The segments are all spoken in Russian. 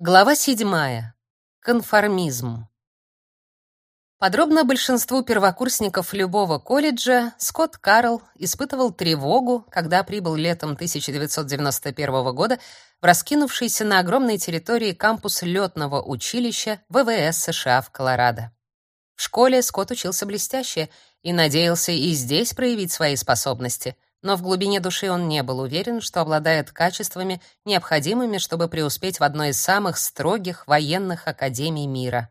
Глава седьмая. Конформизм. Подробно большинству первокурсников любого колледжа Скотт Карл испытывал тревогу, когда прибыл летом 1991 года в раскинувшийся на огромной территории кампус летного училища ВВС США в Колорадо. В школе Скотт учился блестяще и надеялся и здесь проявить свои способности — но в глубине души он не был уверен, что обладает качествами, необходимыми, чтобы преуспеть в одной из самых строгих военных академий мира.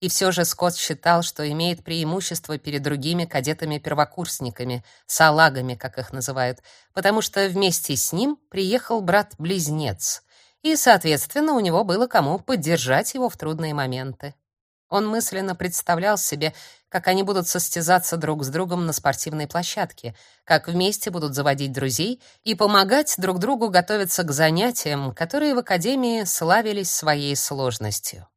И все же Скотт считал, что имеет преимущество перед другими кадетами-первокурсниками, салагами, как их называют, потому что вместе с ним приехал брат-близнец, и, соответственно, у него было кому поддержать его в трудные моменты. Он мысленно представлял себе, как они будут состязаться друг с другом на спортивной площадке, как вместе будут заводить друзей и помогать друг другу готовиться к занятиям, которые в академии славились своей сложностью.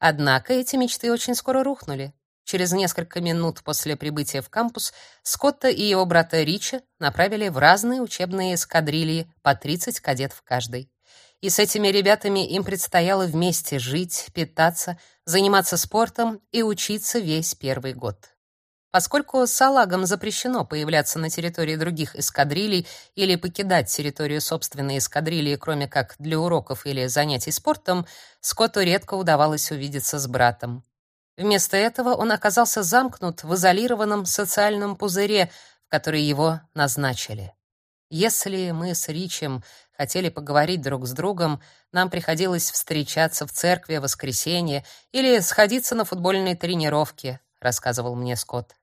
Однако эти мечты очень скоро рухнули. Через несколько минут после прибытия в кампус Скотта и его брата Рича направили в разные учебные эскадрильи по 30 кадет в каждой и с этими ребятами им предстояло вместе жить, питаться, заниматься спортом и учиться весь первый год. Поскольку салагам запрещено появляться на территории других эскадрилей или покидать территорию собственной эскадрильи, кроме как для уроков или занятий спортом, Скотту редко удавалось увидеться с братом. Вместо этого он оказался замкнут в изолированном социальном пузыре, в который его назначили. Если мы с Ричем хотели поговорить друг с другом, нам приходилось встречаться в церкви в воскресенье или сходиться на футбольной тренировке, рассказывал мне Скотт.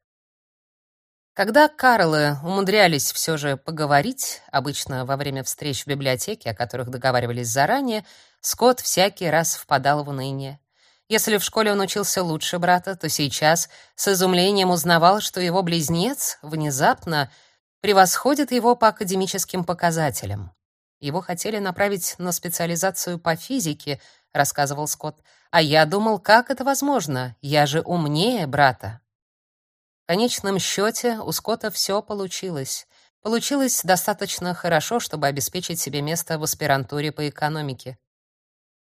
Когда Карлы умудрялись все же поговорить, обычно во время встреч в библиотеке, о которых договаривались заранее, Скотт всякий раз впадал в уныние. Если в школе он учился лучше брата, то сейчас с изумлением узнавал, что его близнец внезапно превосходит его по академическим показателям. Его хотели направить на специализацию по физике, рассказывал Скотт. А я думал, как это возможно? Я же умнее брата. В конечном счете у Скотта все получилось. Получилось достаточно хорошо, чтобы обеспечить себе место в аспирантуре по экономике.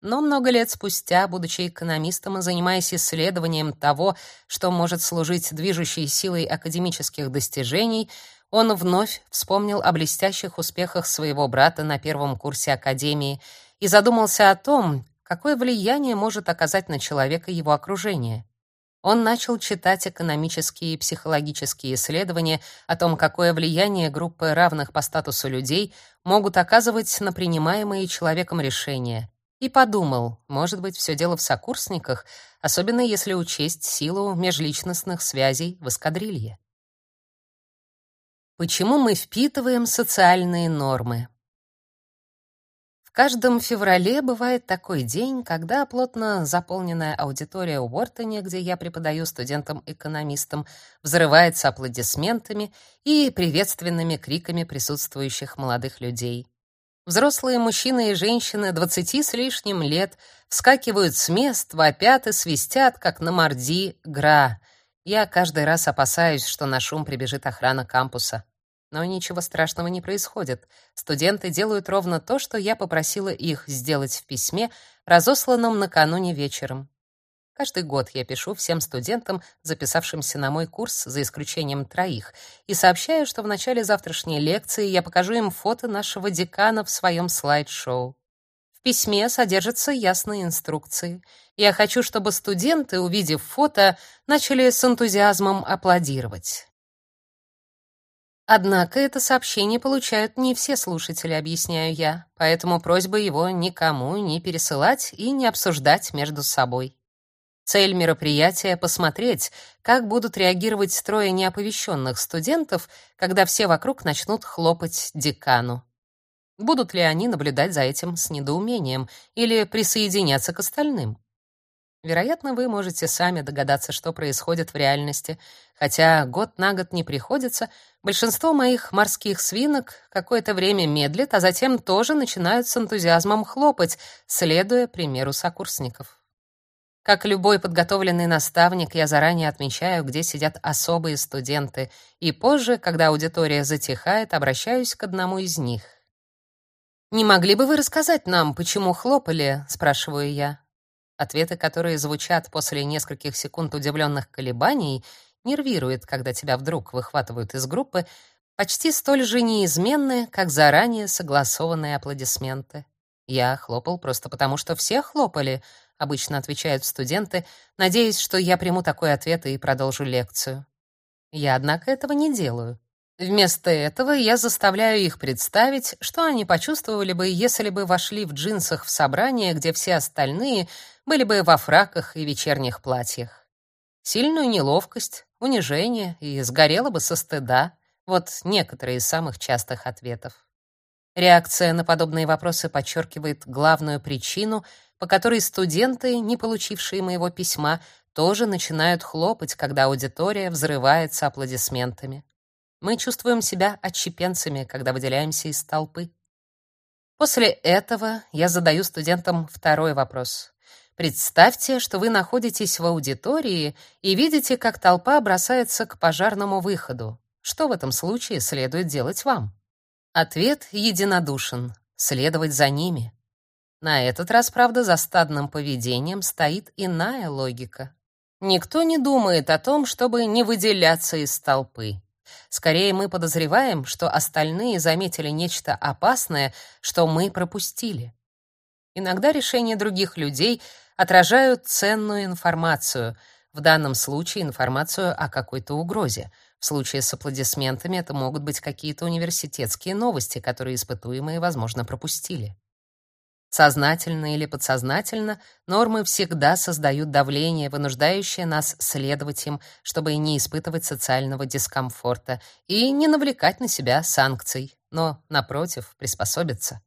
Но много лет спустя, будучи экономистом и занимаясь исследованием того, что может служить движущей силой академических достижений, он вновь вспомнил о блестящих успехах своего брата на первом курсе академии и задумался о том, какое влияние может оказать на человека его окружение. Он начал читать экономические и психологические исследования о том, какое влияние группы равных по статусу людей могут оказывать на принимаемые человеком решения. И подумал, может быть, все дело в сокурсниках, особенно если учесть силу межличностных связей в эскадрилье. Почему мы впитываем социальные нормы? В каждом феврале бывает такой день, когда плотно заполненная аудитория Уортоне, где я преподаю студентам-экономистам, взрывается аплодисментами и приветственными криками присутствующих молодых людей. Взрослые мужчины и женщины двадцати с лишним лет вскакивают с мест, вопят и свистят, как на Марди Гра. Я каждый раз опасаюсь, что на шум прибежит охрана кампуса. Но ничего страшного не происходит. Студенты делают ровно то, что я попросила их сделать в письме, разосланном накануне вечером. Каждый год я пишу всем студентам, записавшимся на мой курс, за исключением троих, и сообщаю, что в начале завтрашней лекции я покажу им фото нашего декана в своем слайд-шоу. В письме содержатся ясные инструкции. Я хочу, чтобы студенты, увидев фото, начали с энтузиазмом аплодировать. Однако это сообщение получают не все слушатели, объясняю я, поэтому просьба его никому не пересылать и не обсуждать между собой. Цель мероприятия — посмотреть, как будут реагировать трое неоповещенных студентов, когда все вокруг начнут хлопать декану. Будут ли они наблюдать за этим с недоумением или присоединяться к остальным? Вероятно, вы можете сами догадаться, что происходит в реальности. Хотя год на год не приходится, большинство моих морских свинок какое-то время медлит, а затем тоже начинают с энтузиазмом хлопать, следуя примеру сокурсников. Как любой подготовленный наставник, я заранее отмечаю, где сидят особые студенты, и позже, когда аудитория затихает, обращаюсь к одному из них. «Не могли бы вы рассказать нам, почему хлопали?» — спрашиваю я. Ответы, которые звучат после нескольких секунд удивленных колебаний, нервируют, когда тебя вдруг выхватывают из группы, почти столь же неизменны, как заранее согласованные аплодисменты. Я хлопал просто потому, что все хлопали, обычно отвечают студенты, надеясь, что я приму такой ответ и продолжу лекцию. Я, однако, этого не делаю. Вместо этого я заставляю их представить, что они почувствовали бы, если бы вошли в джинсах в собрание, где все остальные были бы во фраках и вечерних платьях. Сильную неловкость, унижение и сгорело бы со стыда. Вот некоторые из самых частых ответов. Реакция на подобные вопросы подчеркивает главную причину, по которой студенты, не получившие моего письма, тоже начинают хлопать, когда аудитория взрывается аплодисментами. Мы чувствуем себя отщепенцами, когда выделяемся из толпы. После этого я задаю студентам второй вопрос. Представьте, что вы находитесь в аудитории и видите, как толпа бросается к пожарному выходу. Что в этом случае следует делать вам? Ответ единодушен следовать за ними. На этот раз, правда, за стадным поведением стоит иная логика. Никто не думает о том, чтобы не выделяться из толпы. Скорее мы подозреваем, что остальные заметили нечто опасное, что мы пропустили. Иногда решения других людей отражают ценную информацию, в данном случае информацию о какой-то угрозе. В случае с аплодисментами это могут быть какие-то университетские новости, которые испытуемые, возможно, пропустили. Сознательно или подсознательно нормы всегда создают давление, вынуждающее нас следовать им, чтобы не испытывать социального дискомфорта и не навлекать на себя санкций, но напротив, приспособиться.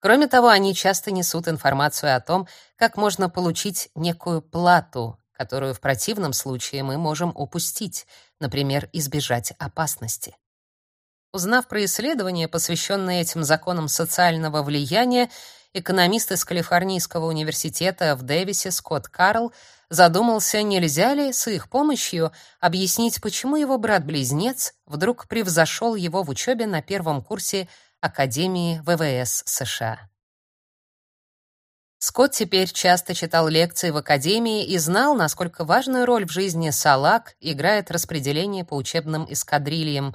Кроме того, они часто несут информацию о том, как можно получить некую плату, которую в противном случае мы можем упустить, например, избежать опасности. Узнав про исследования, посвященные этим законам социального влияния, экономист из Калифорнийского университета в Дэвисе Скотт Карл задумался, нельзя ли с их помощью объяснить, почему его брат-близнец вдруг превзошел его в учебе на первом курсе Академии ВВС США. Скотт теперь часто читал лекции в академии и знал, насколько важную роль в жизни САЛАК играет распределение по учебным эскадрильям.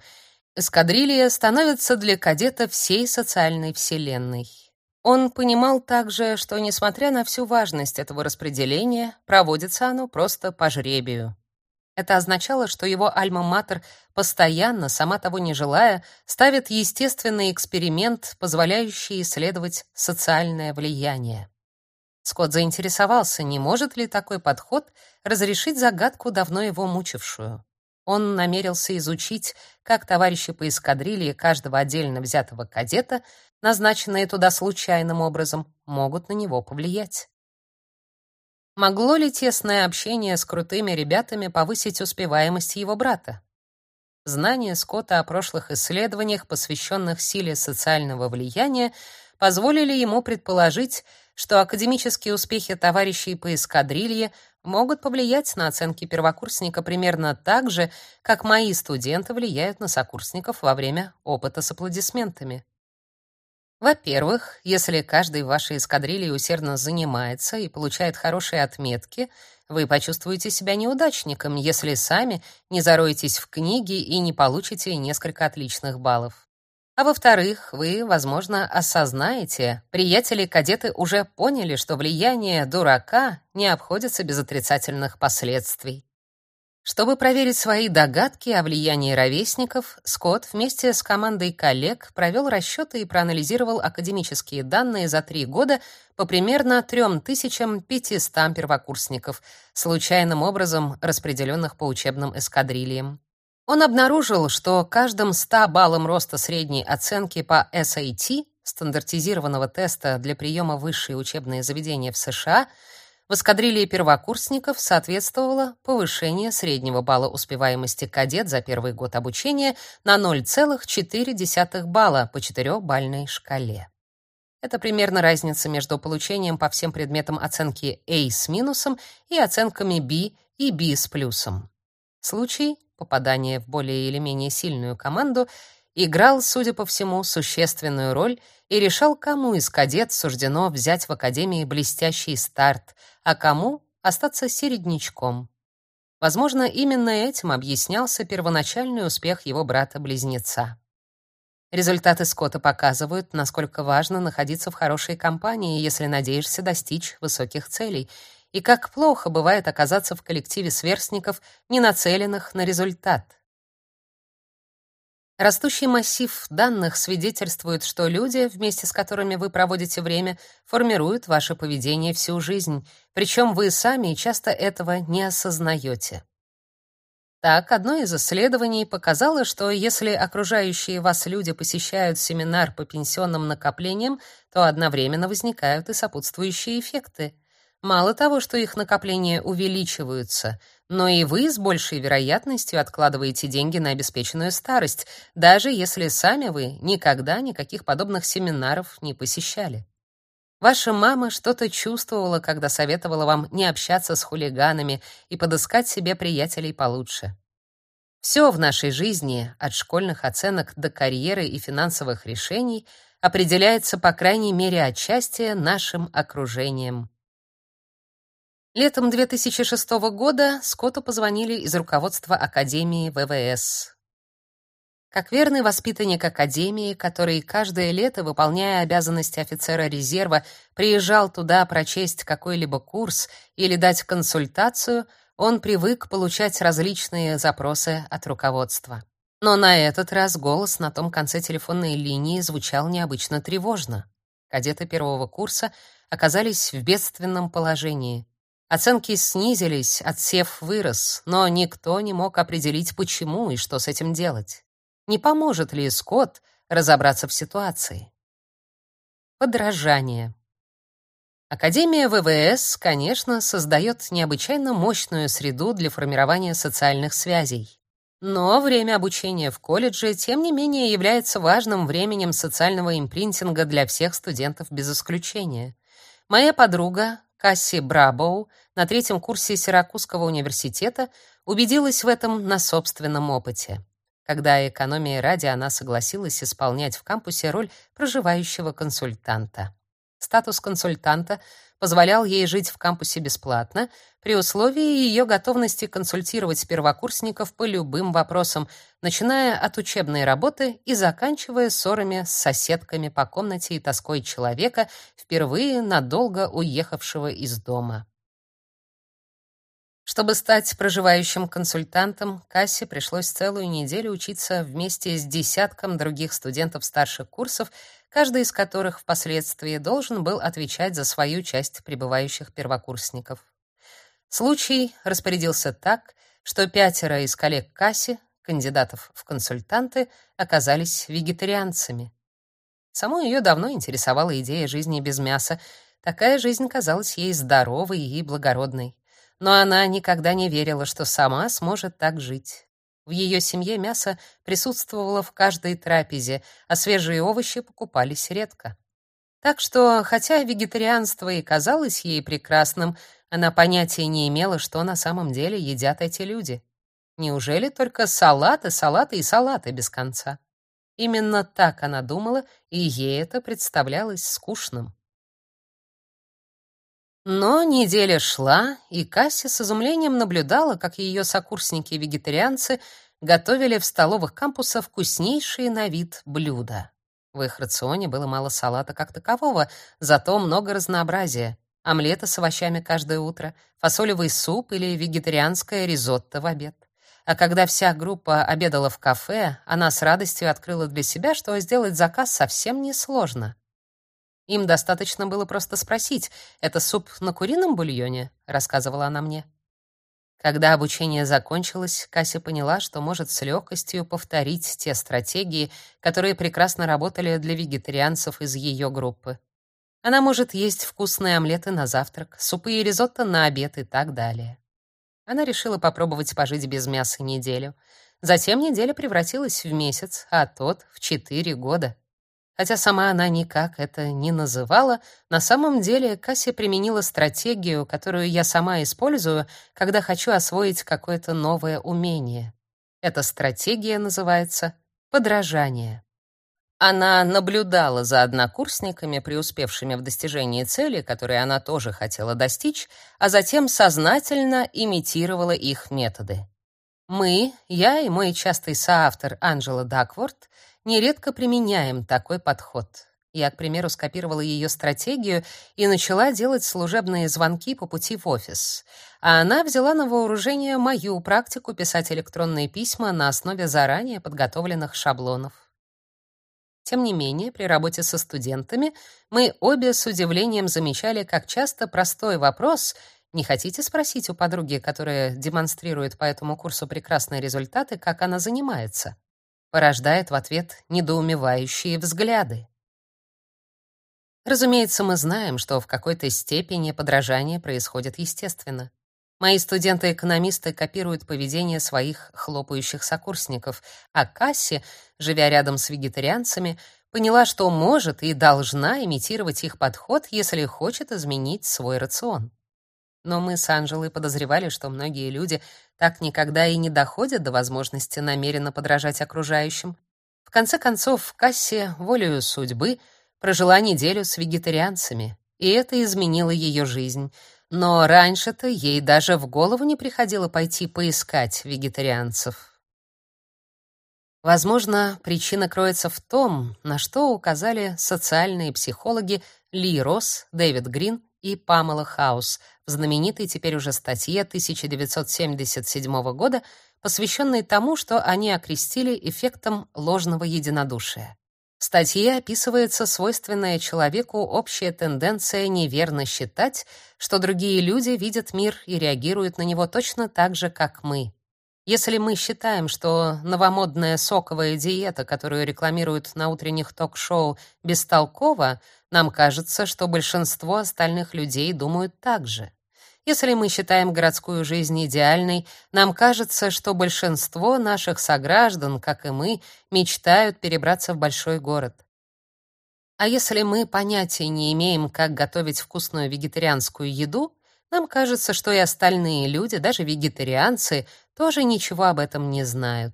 Эскадрилья становится для кадета всей социальной вселенной. Он понимал также, что, несмотря на всю важность этого распределения, проводится оно просто по жребию. Это означало, что его альма-матер постоянно, сама того не желая, ставит естественный эксперимент, позволяющий исследовать социальное влияние. Скотт заинтересовался, не может ли такой подход разрешить загадку, давно его мучившую. Он намерился изучить, как товарищи по эскадрилье каждого отдельно взятого кадета назначенные туда случайным образом, могут на него повлиять. Могло ли тесное общение с крутыми ребятами повысить успеваемость его брата? Знания Скотта о прошлых исследованиях, посвященных силе социального влияния, позволили ему предположить, что академические успехи товарищей по эскадрилье могут повлиять на оценки первокурсника примерно так же, как мои студенты влияют на сокурсников во время опыта с аплодисментами. Во-первых, если каждый в вашей эскадрилье усердно занимается и получает хорошие отметки, вы почувствуете себя неудачником, если сами не зароетесь в книги и не получите несколько отличных баллов. А во-вторых, вы, возможно, осознаете, приятели-кадеты уже поняли, что влияние дурака не обходится без отрицательных последствий. Чтобы проверить свои догадки о влиянии ровесников, Скотт вместе с командой коллег провел расчеты и проанализировал академические данные за три года по примерно 3500 первокурсников, случайным образом распределенных по учебным эскадрильям. Он обнаружил, что каждым 100 баллам роста средней оценки по SAT, стандартизированного теста для приема в высшие учебные заведения в США, в эскадрилье первокурсников соответствовало повышение среднего балла успеваемости кадет за первый год обучения на 0,4 балла по четырехбалльной шкале. Это примерно разница между получением по всем предметам оценки A с минусом и оценками B и B с плюсом. Случай попадания в более или менее сильную команду играл, судя по всему, существенную роль и решал, кому из кадет суждено взять в академии блестящий старт, а кому остаться середнячком. Возможно, именно этим объяснялся первоначальный успех его брата-близнеца. Результаты Скотта показывают, насколько важно находиться в хорошей компании, если надеешься достичь высоких целей, и как плохо бывает оказаться в коллективе сверстников, не нацеленных на результат. Растущий массив данных свидетельствует, что люди, вместе с которыми вы проводите время, формируют ваше поведение всю жизнь, причем вы сами часто этого не осознаете. Так, одно из исследований показало, что если окружающие вас люди посещают семинар по пенсионным накоплениям, то одновременно возникают и сопутствующие эффекты. Мало того, что их накопления увеличиваются, но и вы с большей вероятностью откладываете деньги на обеспеченную старость, даже если сами вы никогда никаких подобных семинаров не посещали. Ваша мама что-то чувствовала, когда советовала вам не общаться с хулиганами и подыскать себе приятелей получше. Все в нашей жизни, от школьных оценок до карьеры и финансовых решений, определяется, по крайней мере, отчасти нашим окружением. Летом 2006 года Скотту позвонили из руководства Академии ВВС. Как верный воспитанник академии, который каждое лето, выполняя обязанности офицера резерва, приезжал туда прочесть какой-либо курс или дать консультацию, он привык получать различные запросы от руководства. Но на этот раз голос на том конце телефонной линии звучал необычно тревожно. Кадеты первого курса оказались в бедственном положении. Оценки снизились, отсев вырос, но никто не мог определить почему и что с этим делать. Не поможет ли Скотт разобраться в ситуации? Подражание. Академия ВВС, конечно, создает необычайно мощную среду для формирования социальных связей. Но время обучения в колледже, тем не менее, является важным временем социального импринтинга для всех студентов без исключения. Моя подруга, Касси Брабоу, на третьем курсе Сиракузского университета убедилась в этом на собственном опыте когда экономия ради она согласилась исполнять в кампусе роль проживающего консультанта. Статус консультанта позволял ей жить в кампусе бесплатно при условии ее готовности консультировать первокурсников по любым вопросам, начиная от учебной работы и заканчивая ссорами с соседками по комнате и тоской человека, впервые надолго уехавшего из дома. Чтобы стать проживающим консультантом, Кассе пришлось целую неделю учиться вместе с десятком других студентов старших курсов, каждый из которых впоследствии должен был отвечать за свою часть прибывающих первокурсников. Случай распорядился так, что пятеро из коллег Касси, кандидатов в консультанты, оказались вегетарианцами. Саму ее давно интересовала идея жизни без мяса. Такая жизнь казалась ей здоровой и благородной но она никогда не верила, что сама сможет так жить. В ее семье мясо присутствовало в каждой трапезе, а свежие овощи покупались редко. Так что, хотя вегетарианство и казалось ей прекрасным, она понятия не имела, что на самом деле едят эти люди. Неужели только салаты, салаты и салаты без конца? Именно так она думала, и ей это представлялось скучным. Но неделя шла, и Касси с изумлением наблюдала, как ее сокурсники-вегетарианцы готовили в столовых кампуса вкуснейшие на вид блюда. В их рационе было мало салата как такового, зато много разнообразия. Омлета с овощами каждое утро, фасолевый суп или вегетарианское ризотто в обед. А когда вся группа обедала в кафе, она с радостью открыла для себя, что сделать заказ совсем несложно. Им достаточно было просто спросить: "Это суп на курином бульоне?" рассказывала она мне. Когда обучение закончилось, Кася поняла, что может с легкостью повторить те стратегии, которые прекрасно работали для вегетарианцев из ее группы. Она может есть вкусные омлеты на завтрак, супы и ризотто на обед и так далее. Она решила попробовать пожить без мяса неделю. Затем неделя превратилась в месяц, а тот — в четыре года. Хотя сама она никак это не называла, на самом деле Кася применила стратегию, которую я сама использую, когда хочу освоить какое-то новое умение. Эта стратегия называется Подражание. Она наблюдала за однокурсниками, преуспевшими в достижении цели, которые она тоже хотела достичь, а затем сознательно имитировала их методы. Мы, я и мой частый соавтор Анжела Дакворт, нередко применяем такой подход. Я, к примеру, скопировала ее стратегию и начала делать служебные звонки по пути в офис. А она взяла на вооружение мою практику писать электронные письма на основе заранее подготовленных шаблонов. Тем не менее, при работе со студентами мы обе с удивлением замечали, как часто простой вопрос не хотите спросить у подруги, которая демонстрирует по этому курсу прекрасные результаты, как она занимается? Порождает в ответ недоумевающие взгляды. Разумеется, мы знаем, что в какой-то степени подражание происходит естественно. Мои студенты-экономисты копируют поведение своих хлопающих сокурсников, а Касси, живя рядом с вегетарианцами, поняла, что может и должна имитировать их подход, если хочет изменить свой рацион. Но мы с Анжелой подозревали, что многие люди так никогда и не доходят до возможности намеренно подражать окружающим. В конце концов, в кассе волею судьбы прожила неделю с вегетарианцами, и это изменило ее жизнь. Но раньше-то ей даже в голову не приходило пойти поискать вегетарианцев. Возможно, причина кроется в том, на что указали социальные психологи Ли Росс, Дэвид Грин и Памела Хаус в знаменитой теперь уже статье 1977 года, посвященной тому, что они окрестили эффектом ложного единодушия. В статье описывается свойственная человеку общая тенденция неверно считать, что другие люди видят мир и реагируют на него точно так же, как мы. Если мы считаем, что новомодная соковая диета, которую рекламируют на утренних ток-шоу, бестолкова, нам кажется, что большинство остальных людей думают так же. Если мы считаем городскую жизнь идеальной, нам кажется, что большинство наших сограждан, как и мы, мечтают перебраться в большой город. А если мы понятия не имеем, как готовить вкусную вегетарианскую еду, нам кажется, что и остальные люди, даже вегетарианцы, тоже ничего об этом не знают.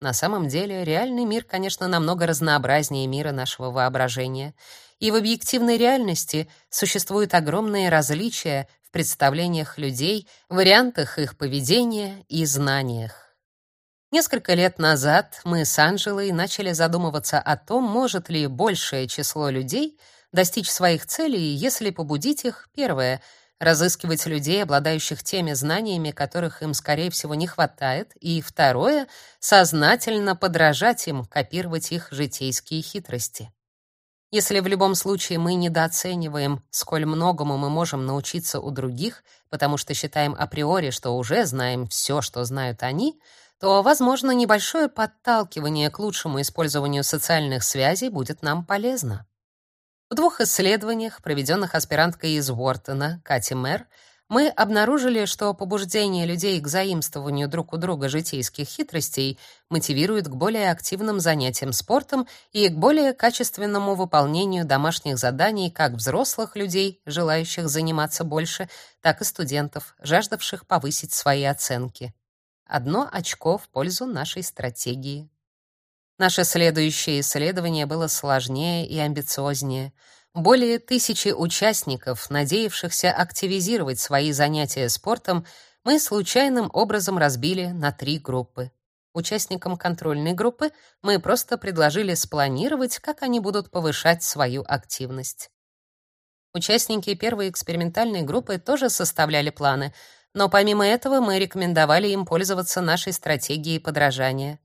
На самом деле, реальный мир, конечно, намного разнообразнее мира нашего воображения. И в объективной реальности существуют огромные различия в представлениях людей, вариантах их поведения и знаниях. Несколько лет назад мы с Анжелой начали задумываться о том, может ли большее число людей достичь своих целей, если побудить их, первое — разыскивать людей, обладающих теми знаниями, которых им, скорее всего, не хватает, и второе — сознательно подражать им, копировать их житейские хитрости. Если в любом случае мы недооцениваем, сколь многому мы можем научиться у других, потому что считаем априори, что уже знаем все, что знают они, то, возможно, небольшое подталкивание к лучшему использованию социальных связей будет нам полезно. В двух исследованиях, проведенных аспиранткой из Уортона, Кати Мэр, мы обнаружили, что побуждение людей к заимствованию друг у друга житейских хитростей мотивирует к более активным занятиям спортом и к более качественному выполнению домашних заданий как взрослых людей, желающих заниматься больше, так и студентов, жаждавших повысить свои оценки. Одно очко в пользу нашей стратегии. Наше следующее исследование было сложнее и амбициознее. Более тысячи участников, надеявшихся активизировать свои занятия спортом, мы случайным образом разбили на три группы. Участникам контрольной группы мы просто предложили спланировать, как они будут повышать свою активность. Участники первой экспериментальной группы тоже составляли планы, но помимо этого мы рекомендовали им пользоваться нашей стратегией подражания.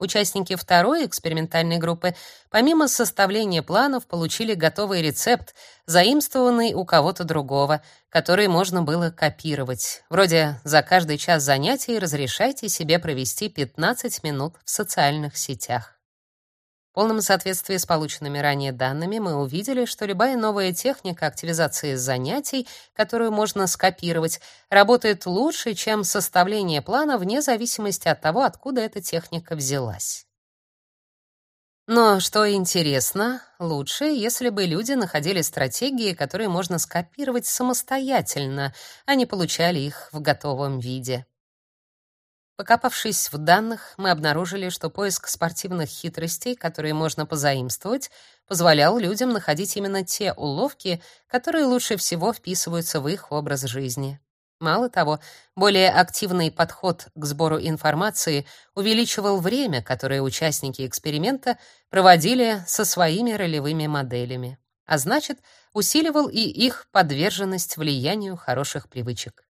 Участники второй экспериментальной группы, помимо составления планов, получили готовый рецепт, заимствованный у кого-то другого, который можно было копировать. Вроде «за каждый час занятий разрешайте себе провести 15 минут в социальных сетях». Полном соответствии с полученными ранее данными мы увидели, что любая новая техника активизации занятий, которую можно скопировать, работает лучше, чем составление плана вне зависимости от того, откуда эта техника взялась. Но что интересно, лучше, если бы люди находили стратегии, которые можно скопировать самостоятельно, а не получали их в готовом виде. Покопавшись в данных, мы обнаружили, что поиск спортивных хитростей, которые можно позаимствовать, позволял людям находить именно те уловки, которые лучше всего вписываются в их образ жизни. Мало того, более активный подход к сбору информации увеличивал время, которое участники эксперимента проводили со своими ролевыми моделями, а значит, усиливал и их подверженность влиянию хороших привычек.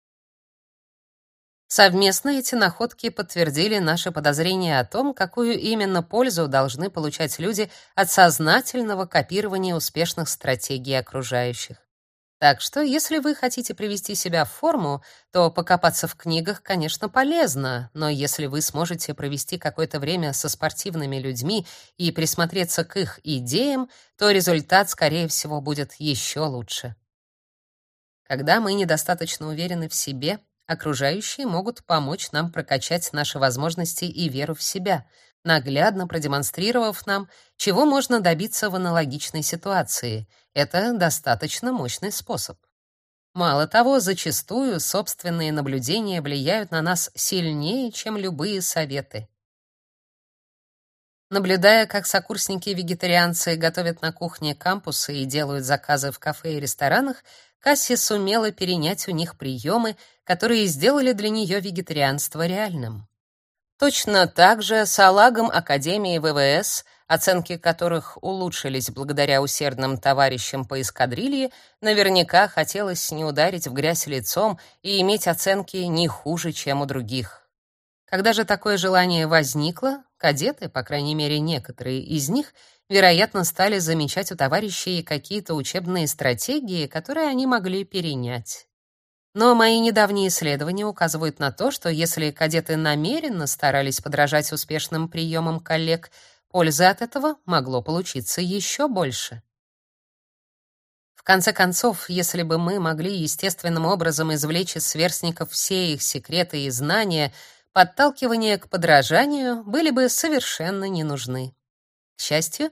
Совместно эти находки подтвердили наши подозрения о том, какую именно пользу должны получать люди от сознательного копирования успешных стратегий окружающих. Так что, если вы хотите привести себя в форму, то покопаться в книгах, конечно, полезно, но если вы сможете провести какое-то время со спортивными людьми и присмотреться к их идеям, то результат, скорее всего, будет еще лучше. Когда мы недостаточно уверены в себе, Окружающие могут помочь нам прокачать наши возможности и веру в себя, наглядно продемонстрировав нам, чего можно добиться в аналогичной ситуации. Это достаточно мощный способ. Мало того, зачастую собственные наблюдения влияют на нас сильнее, чем любые советы. Наблюдая, как сокурсники-вегетарианцы готовят на кухне кампуса и делают заказы в кафе и ресторанах, Касси сумела перенять у них приемы, которые сделали для нее вегетарианство реальным. Точно так же салагам Академии ВВС, оценки которых улучшились благодаря усердным товарищам по эскадрилье, наверняка хотелось не ударить в грязь лицом и иметь оценки не хуже, чем у других. Когда же такое желание возникло, кадеты, по крайней мере, некоторые из них, вероятно, стали замечать у товарищей какие-то учебные стратегии, которые они могли перенять. Но мои недавние исследования указывают на то, что если кадеты намеренно старались подражать успешным приемам коллег, пользы от этого могло получиться еще больше. В конце концов, если бы мы могли естественным образом извлечь из сверстников все их секреты и знания, подталкивания к подражанию были бы совершенно не нужны. К счастью,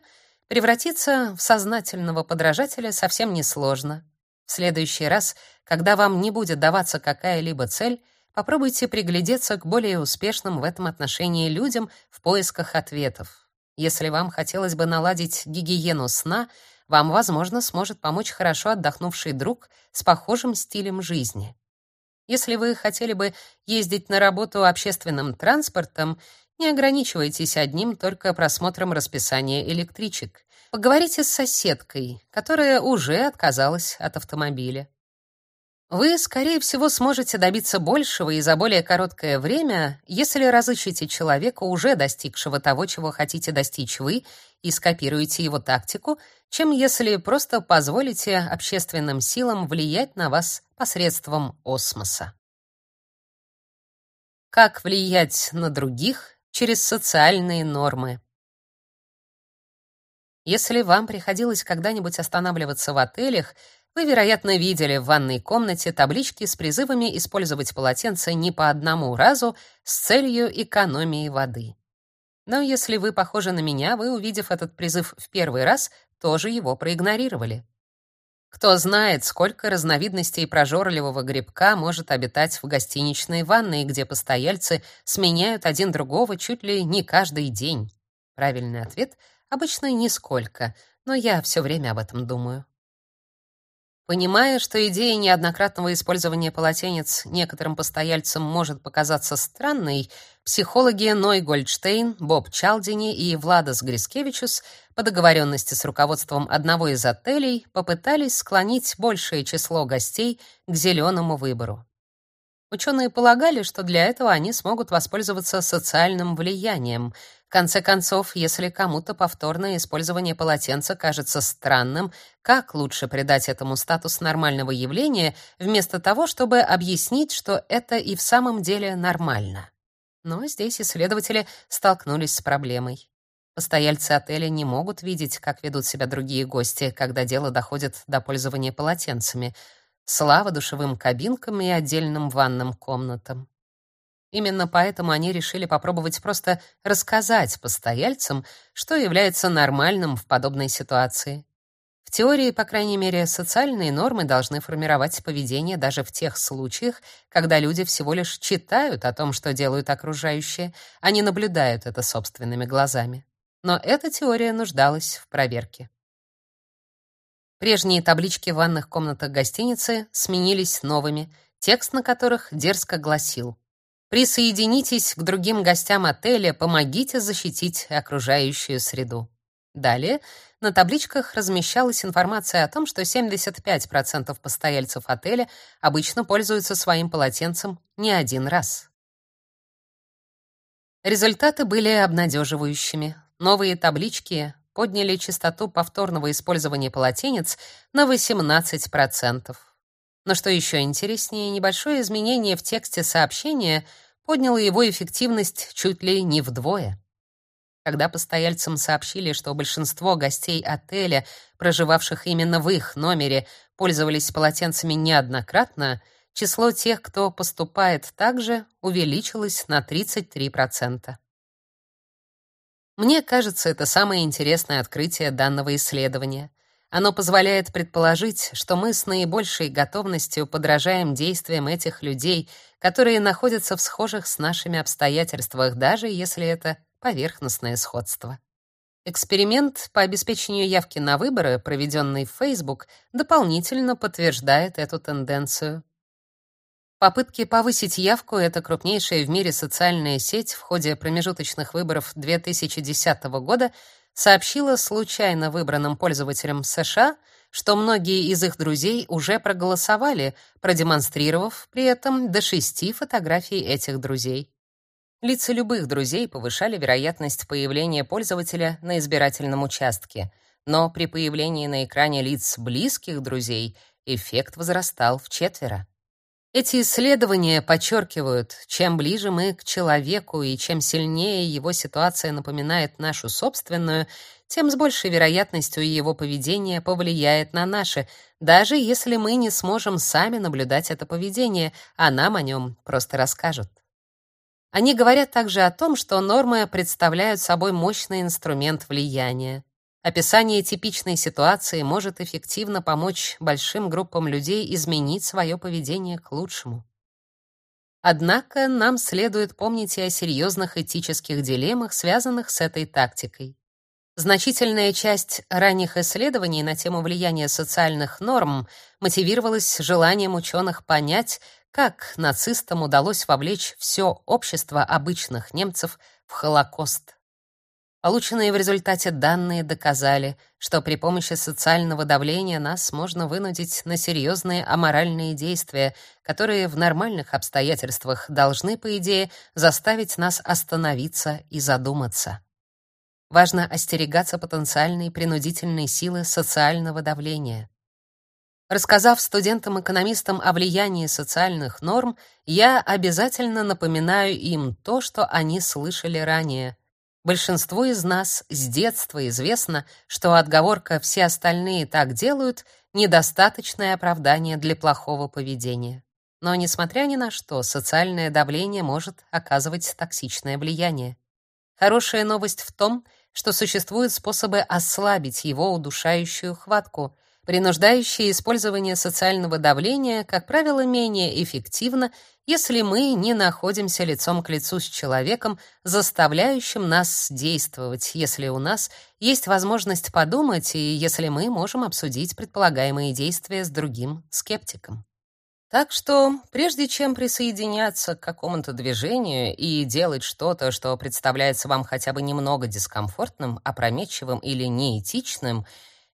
превратиться в сознательного подражателя совсем несложно. В следующий раз, когда вам не будет даваться какая-либо цель, попробуйте приглядеться к более успешным в этом отношении людям в поисках ответов. Если вам хотелось бы наладить гигиену сна, вам, возможно, сможет помочь хорошо отдохнувший друг с похожим стилем жизни. Если вы хотели бы ездить на работу общественным транспортом, не ограничивайтесь одним только просмотром расписания электричек. Поговорите с соседкой, которая уже отказалась от автомобиля. Вы, скорее всего, сможете добиться большего и за более короткое время, если разыщете человека, уже достигшего того, чего хотите достичь вы, и скопируете его тактику, чем если просто позволите общественным силам влиять на вас посредством осмоса. Как влиять на других через социальные нормы. Если вам приходилось когда-нибудь останавливаться в отелях, вы, вероятно, видели в ванной комнате таблички с призывами использовать полотенце не по одному разу с целью экономии воды. Но если вы похожи на меня, вы, увидев этот призыв в первый раз, тоже его проигнорировали. Кто знает, сколько разновидностей прожорливого грибка может обитать в гостиничной ванной, где постояльцы сменяют один другого чуть ли не каждый день. Правильный ответ обычно нисколько, но я все время об этом думаю. Понимая, что идея неоднократного использования полотенец некоторым постояльцам может показаться странной, психологи Ной Гольдштейн, Боб Чалдини и Владос Грискевичус по договоренности с руководством одного из отелей попытались склонить большее число гостей к зеленому выбору. Ученые полагали, что для этого они смогут воспользоваться социальным влиянием. В конце концов, если кому-то повторное использование полотенца кажется странным, как лучше придать этому статус нормального явления, вместо того, чтобы объяснить, что это и в самом деле нормально? Но здесь исследователи столкнулись с проблемой. Постояльцы отеля не могут видеть, как ведут себя другие гости, когда дело доходит до пользования полотенцами — Слава душевым кабинкам и отдельным ванным комнатам. Именно поэтому они решили попробовать просто рассказать постояльцам, что является нормальным в подобной ситуации. В теории, по крайней мере, социальные нормы должны формировать поведение даже в тех случаях, когда люди всего лишь читают о том, что делают окружающие, а не наблюдают это собственными глазами. Но эта теория нуждалась в проверке. Прежние таблички в ванных комнатах гостиницы сменились новыми, текст на которых дерзко гласил: Присоединитесь к другим гостям отеля, помогите защитить окружающую среду. Далее на табличках размещалась информация о том, что 75% постояльцев отеля обычно пользуются своим полотенцем не один раз. Результаты были обнадеживающими. Новые таблички подняли частоту повторного использования полотенец на 18%. Но что еще интереснее, небольшое изменение в тексте сообщения подняло его эффективность чуть ли не вдвое. Когда постояльцам сообщили, что большинство гостей отеля, проживавших именно в их номере, пользовались полотенцами неоднократно, число тех, кто поступает так же, увеличилось на 33%. Мне кажется, это самое интересное открытие данного исследования. Оно позволяет предположить, что мы с наибольшей готовностью подражаем действиям этих людей, которые находятся в схожих с нашими обстоятельствах, даже если это поверхностное сходство. Эксперимент по обеспечению явки на выборы, проведенный в Facebook, дополнительно подтверждает эту тенденцию. Попытки повысить явку это крупнейшая в мире социальная сеть в ходе промежуточных выборов 2010 года сообщила случайно выбранным пользователям США, что многие из их друзей уже проголосовали, продемонстрировав при этом до шести фотографий этих друзей. Лица любых друзей повышали вероятность появления пользователя на избирательном участке, но при появлении на экране лиц близких друзей эффект возрастал в четверо. Эти исследования подчеркивают, чем ближе мы к человеку и чем сильнее его ситуация напоминает нашу собственную, тем с большей вероятностью его поведение повлияет на наше, даже если мы не сможем сами наблюдать это поведение, а нам о нем просто расскажут. Они говорят также о том, что нормы представляют собой мощный инструмент влияния. Описание типичной ситуации может эффективно помочь большим группам людей изменить свое поведение к лучшему. Однако нам следует помнить и о серьезных этических дилеммах, связанных с этой тактикой. Значительная часть ранних исследований на тему влияния социальных норм мотивировалась желанием ученых понять, как нацистам удалось вовлечь все общество обычных немцев в Холокост. Полученные в результате данные доказали, что при помощи социального давления нас можно вынудить на серьезные аморальные действия, которые в нормальных обстоятельствах должны, по идее, заставить нас остановиться и задуматься. Важно остерегаться потенциальной принудительной силы социального давления. Рассказав студентам-экономистам о влиянии социальных норм, я обязательно напоминаю им то, что они слышали ранее. Большинству из нас с детства известно, что отговорка «все остальные так делают» — недостаточное оправдание для плохого поведения. Но, несмотря ни на что, социальное давление может оказывать токсичное влияние. Хорошая новость в том, что существуют способы ослабить его удушающую хватку — Принуждающее использование социального давления, как правило, менее эффективно, если мы не находимся лицом к лицу с человеком, заставляющим нас действовать, если у нас есть возможность подумать и если мы можем обсудить предполагаемые действия с другим скептиком. Так что, прежде чем присоединяться к какому-то движению и делать что-то, что представляется вам хотя бы немного дискомфортным, опрометчивым или неэтичным,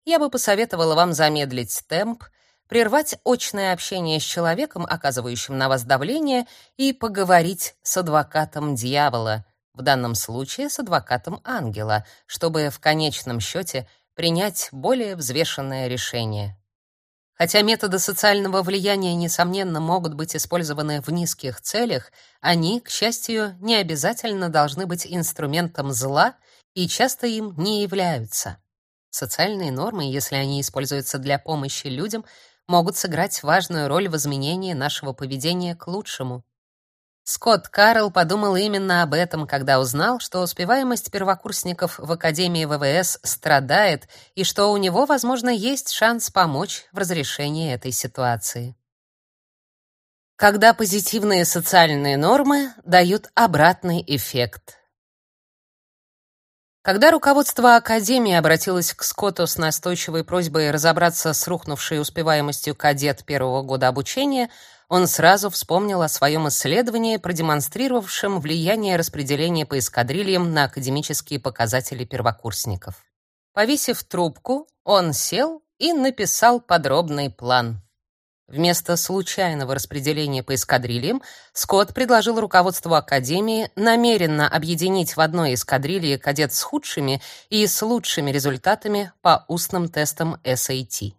я бы посоветовала вам замедлить темп, прервать очное общение с человеком, оказывающим на вас давление, и поговорить с адвокатом дьявола, в данном случае с адвокатом ангела, чтобы в конечном счете принять более взвешенное решение. Хотя методы социального влияния, несомненно, могут быть использованы в низких целях, они, к счастью, не обязательно должны быть инструментом зла и часто им не являются. Социальные нормы, если они используются для помощи людям, могут сыграть важную роль в изменении нашего поведения к лучшему. Скотт Карл подумал именно об этом, когда узнал, что успеваемость первокурсников в Академии ВВС страдает и что у него, возможно, есть шанс помочь в разрешении этой ситуации. Когда позитивные социальные нормы дают обратный эффект. Когда руководство академии обратилось к Скотту с настойчивой просьбой разобраться с рухнувшей успеваемостью кадет первого года обучения, он сразу вспомнил о своем исследовании, продемонстрировавшем влияние распределения по эскадрильям на академические показатели первокурсников. Повесив трубку, он сел и написал подробный план. Вместо случайного распределения по эскадрильям Скотт предложил руководству академии намеренно объединить в одной эскадрилье кадет с худшими и с лучшими результатами по устным тестам SAT.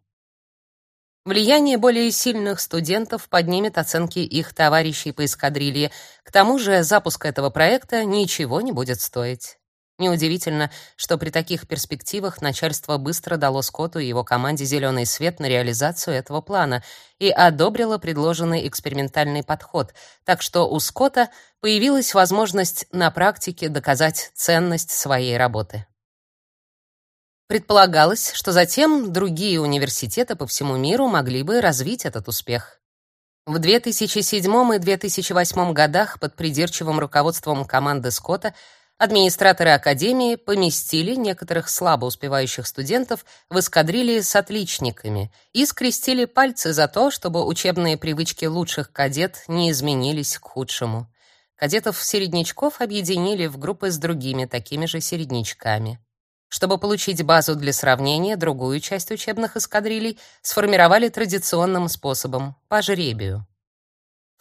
Влияние более сильных студентов поднимет оценки их товарищей по эскадрилье. К тому же запуск этого проекта ничего не будет стоить. Неудивительно, что при таких перспективах начальство быстро дало Скотту и его команде зеленый свет на реализацию этого плана и одобрило предложенный экспериментальный подход, так что у Скотта появилась возможность на практике доказать ценность своей работы. Предполагалось, что затем другие университеты по всему миру могли бы развить этот успех. В 2007 и 2008 годах под придирчивым руководством команды Скотта администраторы академии поместили некоторых слабо успевающих студентов в эскадрильи с отличниками и скрестили пальцы за то, чтобы учебные привычки лучших кадет не изменились к худшему. Кадетов-середнячков объединили в группы с другими такими же середнячками. Чтобы получить базу для сравнения, другую часть учебных эскадрилей сформировали традиционным способом по жребию.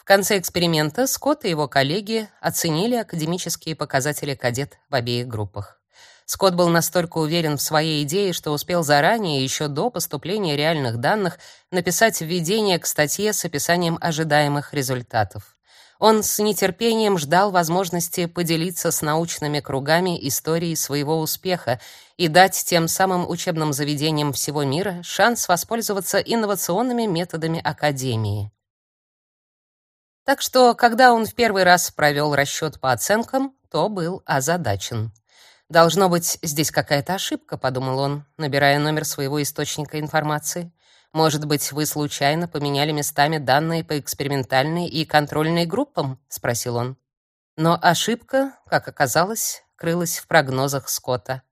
В конце эксперимента Скотт и его коллеги оценили академические показатели кадет в обеих группах. Скотт был настолько уверен в своей идее, что успел заранее, еще до поступления реальных данных, написать введение к статье с описанием ожидаемых результатов. Он с нетерпением ждал возможности поделиться с научными кругами историей своего успеха и дать тем самым учебным заведениям всего мира шанс воспользоваться инновационными методами академии. Так что, когда он в первый раз провел расчет по оценкам, то был озадачен. Должно быть, здесь какая-то ошибка, подумал он, набирая номер своего источника информации. Может быть, вы случайно поменяли местами данные по экспериментальной и контрольной группам, спросил он. Но ошибка, как оказалось, крылась в прогнозах Скотта.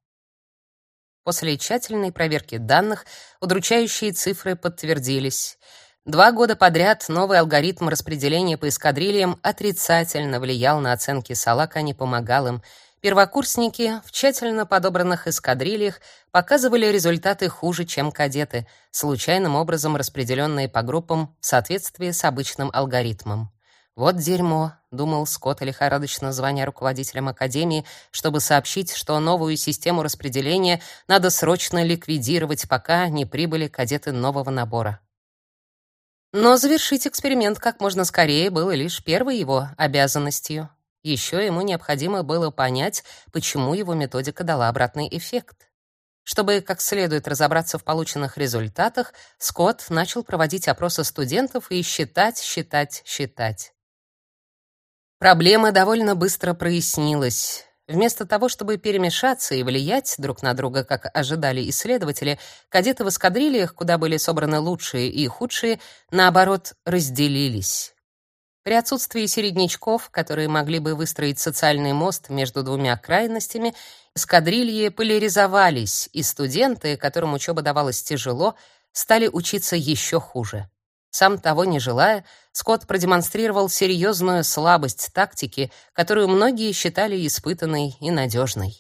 После тщательной проверки данных удручающие цифры подтвердились. Два года подряд новый алгоритм распределения по эскадрильям отрицательно влиял на оценки Салака, не помогал им, Первокурсники в тщательно подобранных эскадрильях показывали результаты хуже, чем кадеты, случайным образом распределенные по группам в соответствии с обычным алгоритмом. Вот дерьмо, думал Скотт лихорадочно звоня руководителям академии, чтобы сообщить, что новую систему распределения надо срочно ликвидировать, пока не прибыли кадеты нового набора. Но завершить эксперимент как можно скорее было лишь первой его обязанностью. Еще ему необходимо было понять, почему его методика дала обратный эффект. Чтобы как следует разобраться в полученных результатах, Скотт начал проводить опросы студентов и считать, считать, считать. Проблема довольно быстро прояснилась. Вместо того, чтобы перемешаться и влиять друг на друга, как ожидали исследователи, кадеты в эскадрильях, куда были собраны лучшие и худшие, наоборот, разделились. При отсутствии середнячков, которые могли бы выстроить социальный мост между двумя крайностями, эскадрильи поляризовались, и студенты, которым учеба давалась тяжело, стали учиться еще хуже. Сам того не желая, Скотт продемонстрировал серьезную слабость тактики, которую многие считали испытанной и надежной.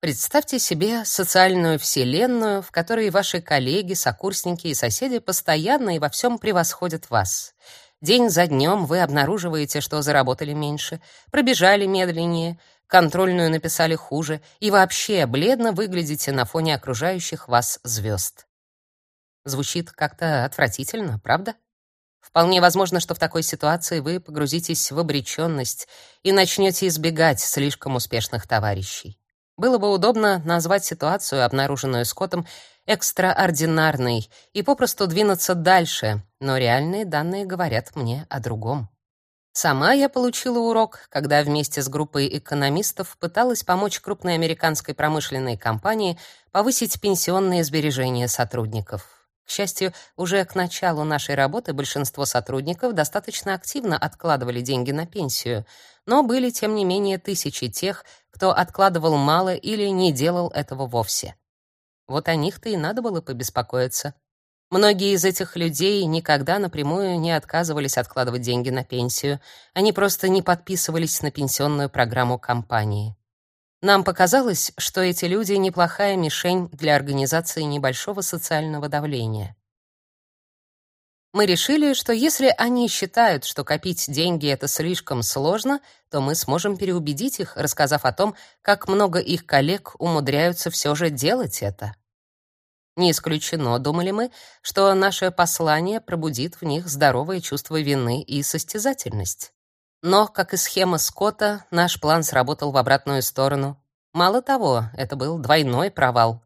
Представьте себе социальную вселенную, в которой ваши коллеги, сокурсники и соседи постоянно и во всем превосходят вас. День за днем вы обнаруживаете, что заработали меньше, пробежали медленнее, контрольную написали хуже и вообще бледно выглядите на фоне окружающих вас звезд. Звучит как-то отвратительно, правда? Вполне возможно, что в такой ситуации вы погрузитесь в обреченность и начнете избегать слишком успешных товарищей. Было бы удобно назвать ситуацию, обнаруженную Скоттом, экстраординарной и попросту двинуться дальше, но реальные данные говорят мне о другом. Сама я получила урок, когда вместе с группой экономистов пыталась помочь крупной американской промышленной компании повысить пенсионные сбережения сотрудников. К счастью, уже к началу нашей работы большинство сотрудников достаточно активно откладывали деньги на пенсию, но были тем не менее тысячи тех, кто откладывал мало или не делал этого вовсе. Вот о них-то и надо было побеспокоиться. Многие из этих людей никогда напрямую не отказывались откладывать деньги на пенсию, они просто не подписывались на пенсионную программу компании. Нам показалось, что эти люди неплохая мишень для организации небольшого социального давления. Мы решили, что если они считают, что копить деньги это слишком сложно, то мы сможем переубедить их, рассказав о том, как много их коллег умудряются все же делать это. Не исключено, думали мы, что наше послание пробудит в них здоровое чувство вины и состязательность. Но, как и схема Скотта, наш план сработал в обратную сторону. Мало того, это был двойной провал.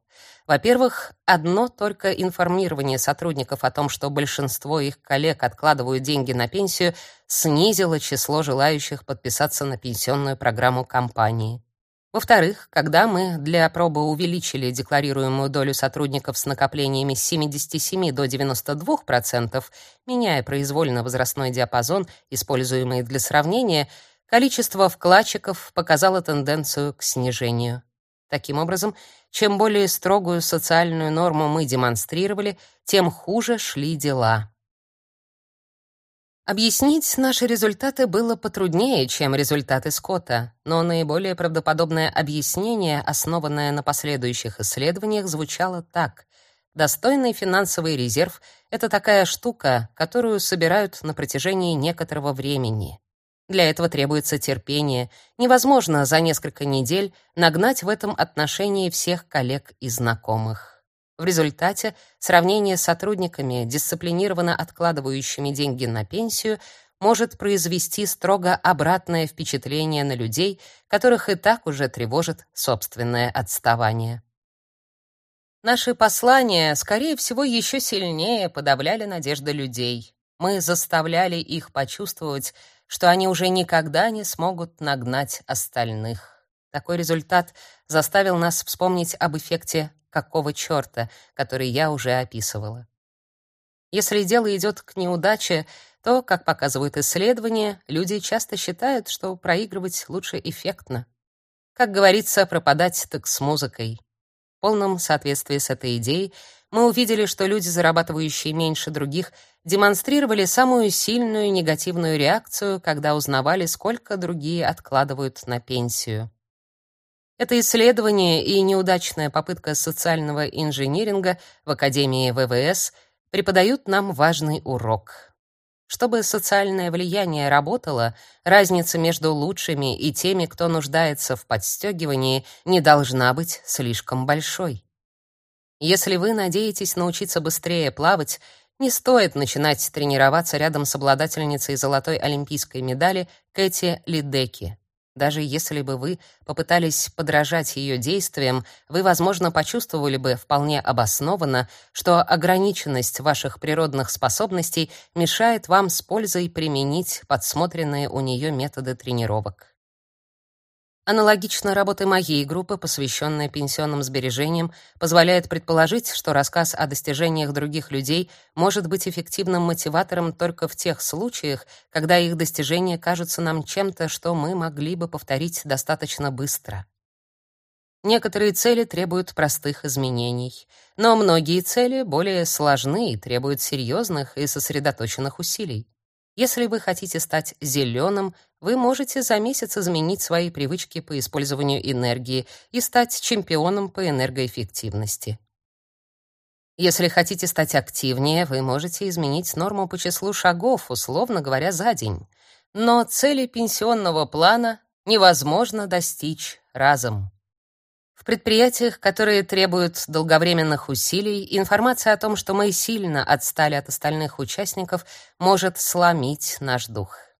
Во-первых, одно только информирование сотрудников о том, что большинство их коллег откладывают деньги на пенсию, снизило число желающих подписаться на пенсионную программу компании. Во-вторых, когда мы для пробы увеличили декларируемую долю сотрудников с накоплениями с 77 до 92%, меняя произвольно возрастной диапазон, используемый для сравнения, количество вкладчиков показало тенденцию к снижению. Таким образом, чем более строгую социальную норму мы демонстрировали, тем хуже шли дела. Объяснить наши результаты было потруднее, чем результаты Скотта, но наиболее правдоподобное объяснение, основанное на последующих исследованиях, звучало так: достойный финансовый резерв это такая штука, которую собирают на протяжении некоторого времени. Для этого требуется терпение. Невозможно за несколько недель нагнать в этом отношении всех коллег и знакомых. В результате сравнение с сотрудниками, дисциплинированно откладывающими деньги на пенсию, может произвести строго обратное впечатление на людей, которых и так уже тревожит собственное отставание. Наши послания, скорее всего, еще сильнее подавляли надежды людей. Мы заставляли их почувствовать, что они уже никогда не смогут нагнать остальных. Такой результат заставил нас вспомнить об эффекте какого чёрта, который я уже описывала. Если дело идет к неудаче, то, как показывают исследования, люди часто считают, что проигрывать лучше эффектно. Как говорится, пропадать так с музыкой. В полном соответствии с этой идеей мы увидели, что люди, зарабатывающие меньше других, демонстрировали самую сильную негативную реакцию, когда узнавали, сколько другие откладывают на пенсию. Это исследование и неудачная попытка социального инжиниринга в Академии ВВС преподают нам важный урок. Чтобы социальное влияние работало, разница между лучшими и теми, кто нуждается в подстегивании, не должна быть слишком большой. Если вы надеетесь научиться быстрее плавать, не стоит начинать тренироваться рядом с обладательницей золотой олимпийской медали Кэти Лидеки. Даже если бы вы попытались подражать ее действиям, вы, возможно, почувствовали бы вполне обоснованно, что ограниченность ваших природных способностей мешает вам с пользой применить подсмотренные у нее методы тренировок. Аналогично работы моей группы, посвященной пенсионным сбережениям, позволяет предположить, что рассказ о достижениях других людей может быть эффективным мотиватором только в тех случаях, когда их достижения кажутся нам чем-то, что мы могли бы повторить достаточно быстро. Некоторые цели требуют простых изменений, но многие цели более сложны и требуют серьезных и сосредоточенных усилий. Если вы хотите стать зеленым, вы можете за месяц изменить свои привычки по использованию энергии и стать чемпионом по энергоэффективности. Если хотите стать активнее, вы можете изменить норму по числу шагов, условно говоря, за день. Но цели пенсионного плана невозможно достичь разом. В предприятиях, которые требуют долговременных усилий, информация о том, что мы сильно отстали от остальных участников, может сломить наш дух.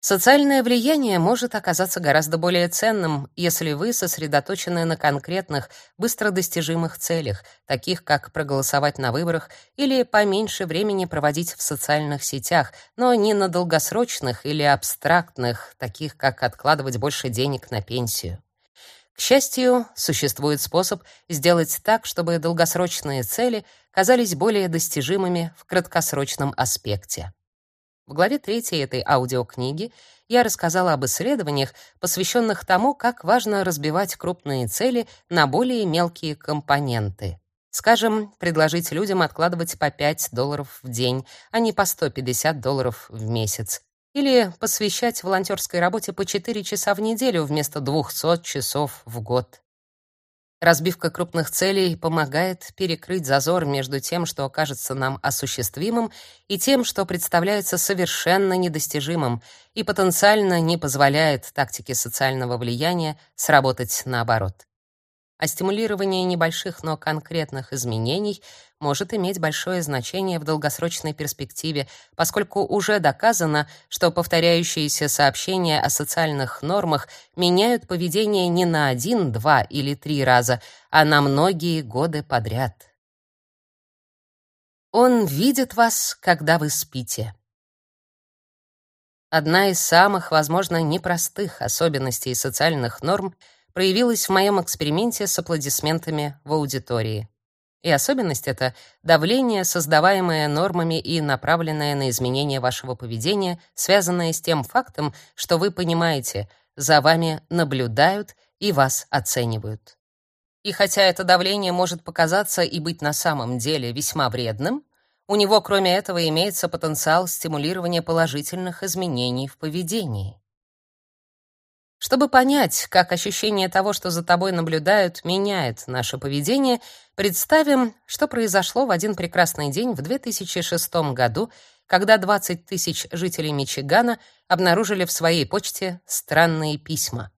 Социальное влияние может оказаться гораздо более ценным, если вы сосредоточены на конкретных, быстро достижимых целях, таких как проголосовать на выборах или поменьше времени проводить в социальных сетях, но не на долгосрочных или абстрактных, таких как откладывать больше денег на пенсию. К счастью, существует способ сделать так, чтобы долгосрочные цели казались более достижимыми в краткосрочном аспекте. В главе 3 этой аудиокниги я рассказала об исследованиях, посвященных тому, как важно разбивать крупные цели на более мелкие компоненты. Скажем, предложить людям откладывать по 5 долларов в день, а не по 150 долларов в месяц. Или посвящать волонтерской работе по 4 часа в неделю вместо 200 часов в год. Разбивка крупных целей помогает перекрыть зазор между тем, что кажется нам осуществимым, и тем, что представляется совершенно недостижимым и потенциально не позволяет тактике социального влияния сработать наоборот. А стимулирование небольших, но конкретных изменений может иметь большое значение в долгосрочной перспективе, поскольку уже доказано, что повторяющиеся сообщения о социальных нормах меняют поведение не на один, два или три раза, а на многие годы подряд. Он видит вас, когда вы спите. Одна из самых, возможно, непростых особенностей социальных норм — проявилась в моем эксперименте с аплодисментами в аудитории. И особенность это давление, создаваемое нормами и направленное на изменение вашего поведения, связанное с тем фактом, что вы понимаете, за вами наблюдают и вас оценивают. И хотя это давление может показаться и быть на самом деле весьма вредным, у него, кроме этого, имеется потенциал стимулирования положительных изменений в поведении. Чтобы понять, как ощущение того, что за тобой наблюдают, меняет наше поведение, представим, что произошло в один прекрасный день в 2006 году, когда 20 тысяч жителей Мичигана обнаружили в своей почте странные письма.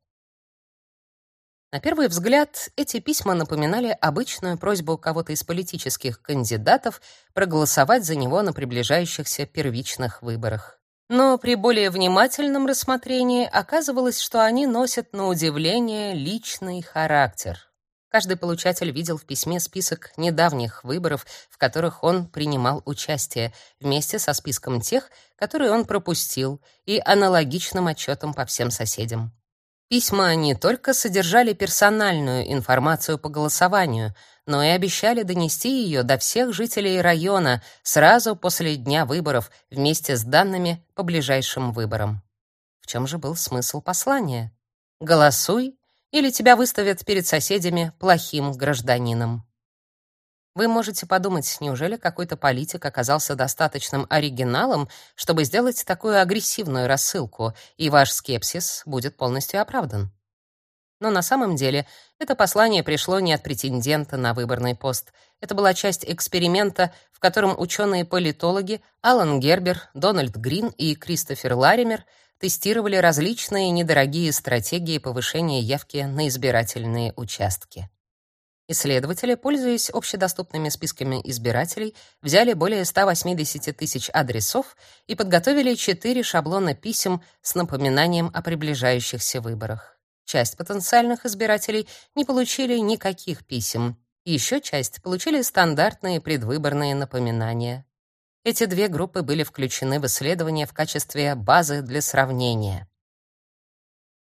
На первый взгляд, эти письма напоминали обычную просьбу кого-то из политических кандидатов проголосовать за него на приближающихся первичных выборах. Но при более внимательном рассмотрении оказывалось, что они носят на удивление личный характер. Каждый получатель видел в письме список недавних выборов, в которых он принимал участие, вместе со списком тех, которые он пропустил, и аналогичным отчетом по всем соседям. Письма не только содержали персональную информацию по голосованию, но и обещали донести ее до всех жителей района сразу после дня выборов вместе с данными по ближайшим выборам. В чем же был смысл послания? Голосуй, или тебя выставят перед соседями плохим гражданином. Вы можете подумать, неужели какой-то политик оказался достаточным оригиналом, чтобы сделать такую агрессивную рассылку, и ваш скепсис будет полностью оправдан? Но на самом деле это послание пришло не от претендента на выборный пост. Это была часть эксперимента, в котором ученые-политологи Алан Гербер, Дональд Грин и Кристофер Лаример тестировали различные недорогие стратегии повышения явки на избирательные участки. Исследователи, пользуясь общедоступными списками избирателей, взяли более 180 тысяч адресов и подготовили четыре шаблона писем с напоминанием о приближающихся выборах. Часть потенциальных избирателей не получили никаких писем. Еще часть получили стандартные предвыборные напоминания. Эти две группы были включены в исследование в качестве базы для сравнения.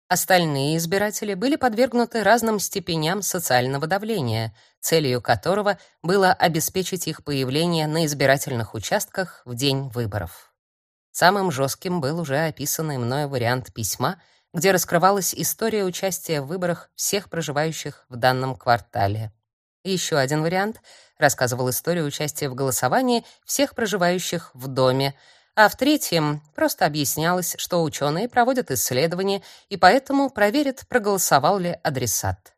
Остальные избиратели были подвергнуты разным степеням социального давления, целью которого было обеспечить их появление на избирательных участках в день выборов. Самым жестким был уже описанный мною вариант письма, где раскрывалась история участия в выборах всех проживающих в данном квартале. Еще один вариант рассказывал историю участия в голосовании всех проживающих в доме, а в третьем просто объяснялось, что ученые проводят исследования и поэтому проверят, проголосовал ли адресат.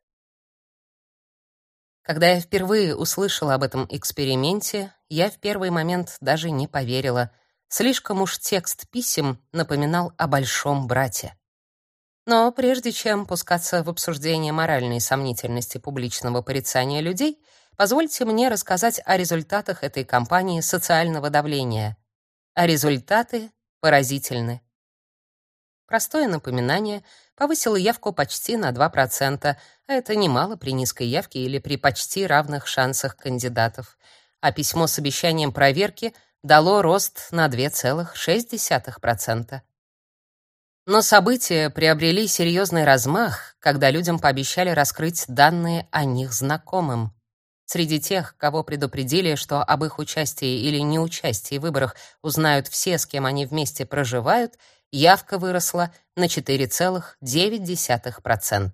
Когда я впервые услышала об этом эксперименте, я в первый момент даже не поверила. Слишком уж текст писем напоминал о большом брате. Но прежде чем пускаться в обсуждение моральной сомнительности публичного порицания людей, позвольте мне рассказать о результатах этой кампании социального давления. А результаты поразительны. Простое напоминание повысило явку почти на 2%, а это немало при низкой явке или при почти равных шансах кандидатов. А письмо с обещанием проверки дало рост на 2,6%. Но события приобрели серьезный размах, когда людям пообещали раскрыть данные о них знакомым. Среди тех, кого предупредили, что об их участии или неучастии в выборах узнают все, с кем они вместе проживают, явка выросла на 4,9%.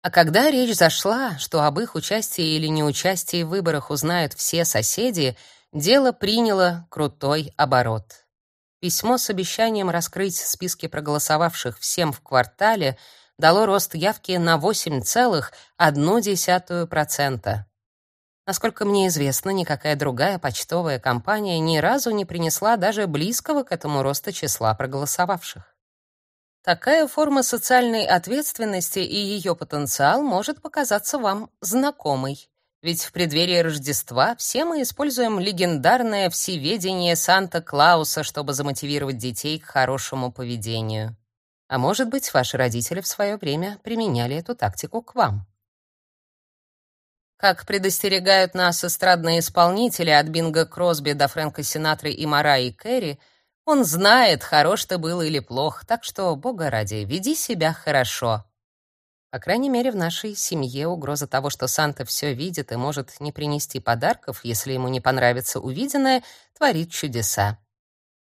А когда речь зашла, что об их участии или неучастии в выборах узнают все соседи, дело приняло крутой оборот. Письмо с обещанием раскрыть списки проголосовавших всем в квартале дало рост явки на 8,1%. Насколько мне известно, никакая другая почтовая компания ни разу не принесла даже близкого к этому роста числа проголосовавших. Такая форма социальной ответственности и ее потенциал может показаться вам знакомой. Ведь в преддверии Рождества все мы используем легендарное всеведение Санта-Клауса, чтобы замотивировать детей к хорошему поведению. А может быть, ваши родители в свое время применяли эту тактику к вам. Как предостерегают нас эстрадные исполнители от Бинга Кросби до Фрэнка Синатры и Марайи Кэрри, он знает, хорош ты был или плох, так что, бога ради, веди себя хорошо. По крайней мере, в нашей семье угроза того, что Санта все видит и может не принести подарков, если ему не понравится увиденное, творит чудеса.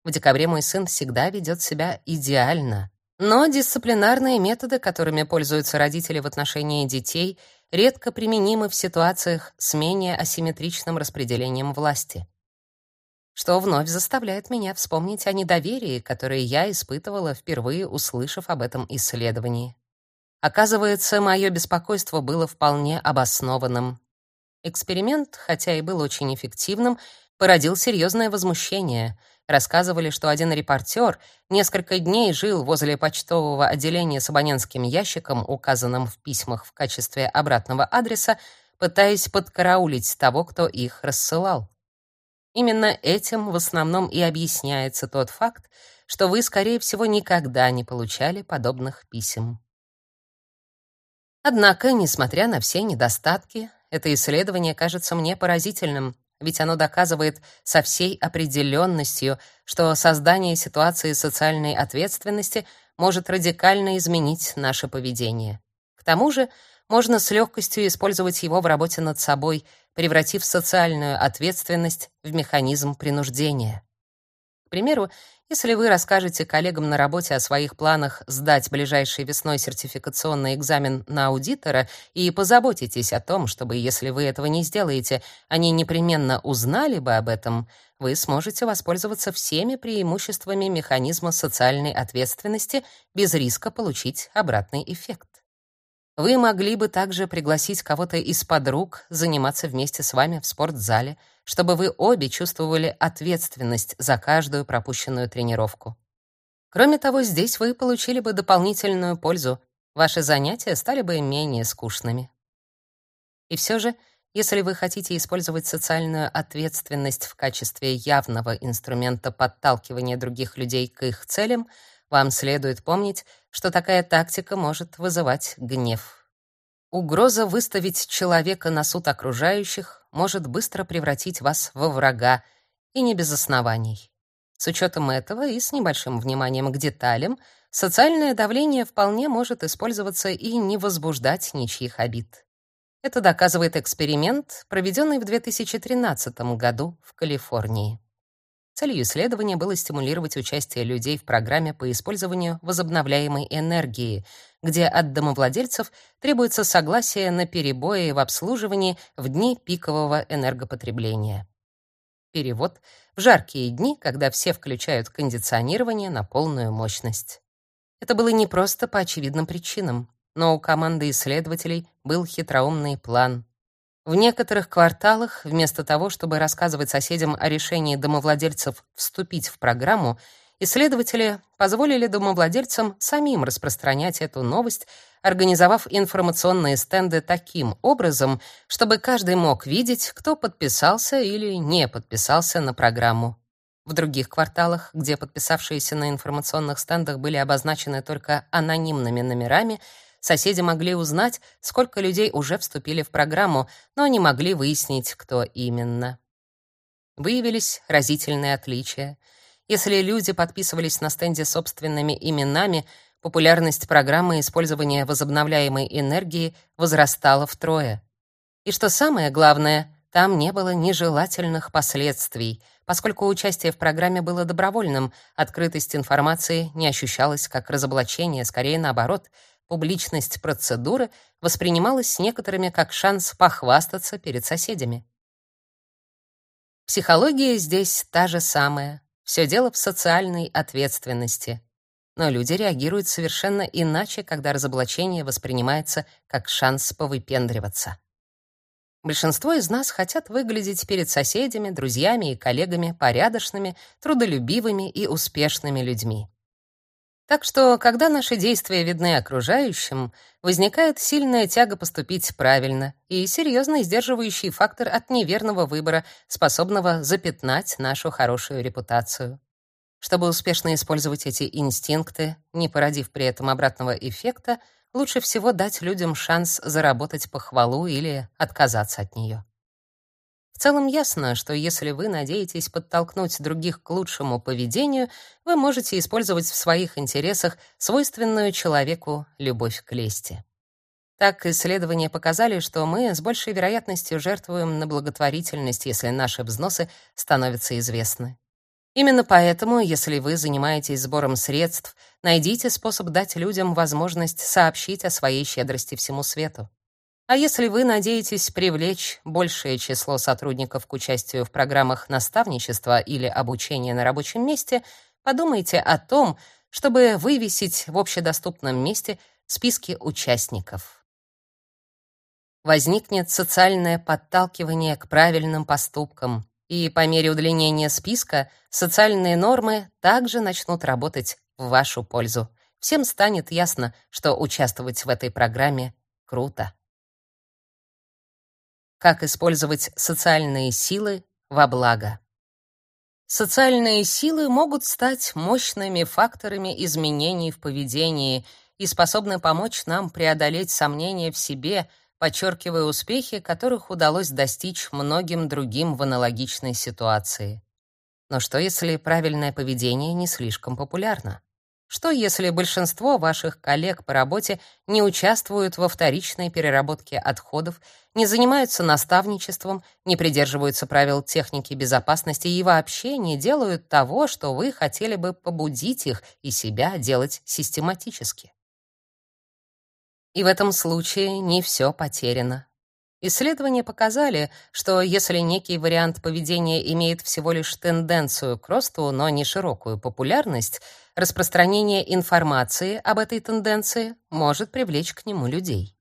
В декабре мой сын всегда ведет себя идеально. Но дисциплинарные методы, которыми пользуются родители в отношении детей, редко применимы в ситуациях с менее асимметричным распределением власти. Что вновь заставляет меня вспомнить о недоверии, которое я испытывала, впервые услышав об этом исследовании. Оказывается, мое беспокойство было вполне обоснованным. Эксперимент, хотя и был очень эффективным, породил серьезное возмущение. Рассказывали, что один репортер несколько дней жил возле почтового отделения с абонентским ящиком, указанным в письмах в качестве обратного адреса, пытаясь подкараулить того, кто их рассылал. Именно этим в основном и объясняется тот факт, что вы, скорее всего, никогда не получали подобных писем. Однако, несмотря на все недостатки, это исследование кажется мне поразительным, ведь оно доказывает со всей определенностью, что создание ситуации социальной ответственности может радикально изменить наше поведение. К тому же, можно с легкостью использовать его в работе над собой, превратив социальную ответственность в механизм принуждения. К примеру, если вы расскажете коллегам на работе о своих планах сдать ближайшей весной сертификационный экзамен на аудитора и позаботитесь о том, чтобы, если вы этого не сделаете, они непременно узнали бы об этом, вы сможете воспользоваться всеми преимуществами механизма социальной ответственности без риска получить обратный эффект. Вы могли бы также пригласить кого-то из подруг заниматься вместе с вами в спортзале, чтобы вы обе чувствовали ответственность за каждую пропущенную тренировку. Кроме того, здесь вы получили бы дополнительную пользу. Ваши занятия стали бы менее скучными. И все же, если вы хотите использовать социальную ответственность в качестве явного инструмента подталкивания других людей к их целям, вам следует помнить, что такая тактика может вызывать гнев. Угроза выставить человека на суд окружающих может быстро превратить вас во врага, и не без оснований. С учетом этого и с небольшим вниманием к деталям, социальное давление вполне может использоваться и не возбуждать ничьих обид. Это доказывает эксперимент, проведенный в 2013 году в Калифорнии. Целью исследования было стимулировать участие людей в программе по использованию возобновляемой энергии, где от домовладельцев требуется согласие на перебои в обслуживании в дни пикового энергопотребления. Перевод в жаркие дни, когда все включают кондиционирование на полную мощность. Это было не просто по очевидным причинам, но у команды исследователей был хитроумный план. В некоторых кварталах, вместо того, чтобы рассказывать соседям о решении домовладельцев вступить в программу, исследователи позволили домовладельцам самим распространять эту новость, организовав информационные стенды таким образом, чтобы каждый мог видеть, кто подписался или не подписался на программу. В других кварталах, где подписавшиеся на информационных стендах были обозначены только анонимными номерами, соседи могли узнать, сколько людей уже вступили в программу, но не могли выяснить, кто именно. Выявились разительные отличия. Если люди подписывались на стенде собственными именами, популярность программы использования возобновляемой энергии возрастала втрое. И что самое главное, там не было нежелательных последствий, поскольку участие в программе было добровольным, открытость информации не ощущалась как разоблачение, скорее наоборот, публичность процедуры воспринималась некоторыми как шанс похвастаться перед соседями. Психология здесь та же самая. Все дело в социальной ответственности. Но люди реагируют совершенно иначе, когда разоблачение воспринимается как шанс повыпендриваться. Большинство из нас хотят выглядеть перед соседями, друзьями и коллегами порядочными, трудолюбивыми и успешными людьми. Так что, когда наши действия видны окружающим, возникает сильная тяга поступить правильно и серьезный сдерживающий фактор от неверного выбора, способного запятнать нашу хорошую репутацию. Чтобы успешно использовать эти инстинкты, не породив при этом обратного эффекта, лучше всего дать людям шанс заработать похвалу или отказаться от нее. В целом ясно, что если вы надеетесь подтолкнуть других к лучшему поведению, вы можете использовать в своих интересах свойственную человеку любовь к лести. Так исследования показали, что мы с большей вероятностью жертвуем на благотворительность, если наши взносы становятся известны. Именно поэтому, если вы занимаетесь сбором средств, найдите способ дать людям возможность сообщить о своей щедрости всему свету. А если вы надеетесь привлечь большее число сотрудников к участию в программах наставничества или обучения на рабочем месте, подумайте о том, чтобы вывесить в общедоступном месте списки участников. Возникнет социальное подталкивание к правильным поступкам, и по мере удлинения списка социальные нормы также начнут работать в вашу пользу. Всем станет ясно, что участвовать в этой программе круто. Как использовать социальные силы во благо? Социальные силы могут стать мощными факторами изменений в поведении и способны помочь нам преодолеть сомнения в себе, подчеркивая успехи, которых удалось достичь многим другим в аналогичной ситуации. Но что если правильное поведение не слишком популярно? Что если большинство ваших коллег по работе не участвуют во вторичной переработке отходов, не занимаются наставничеством, не придерживаются правил техники безопасности и вообще не делают того, что вы хотели бы побудить их и себя делать систематически? И в этом случае не все потеряно. Исследования показали, что если некий вариант поведения имеет всего лишь тенденцию к росту, но не широкую популярность, распространение информации об этой тенденции может привлечь к нему людей.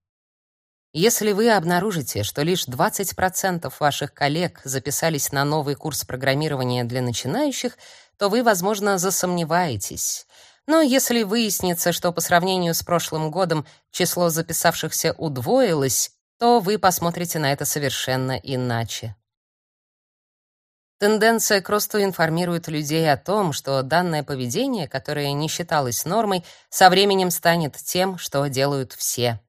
Если вы обнаружите, что лишь 20% ваших коллег записались на новый курс программирования для начинающих, то вы, возможно, засомневаетесь — но если выяснится, что по сравнению с прошлым годом число записавшихся удвоилось, то вы посмотрите на это совершенно иначе. Тенденция к росту информирует людей о том, что данное поведение, которое не считалось нормой, со временем станет тем, что делают все.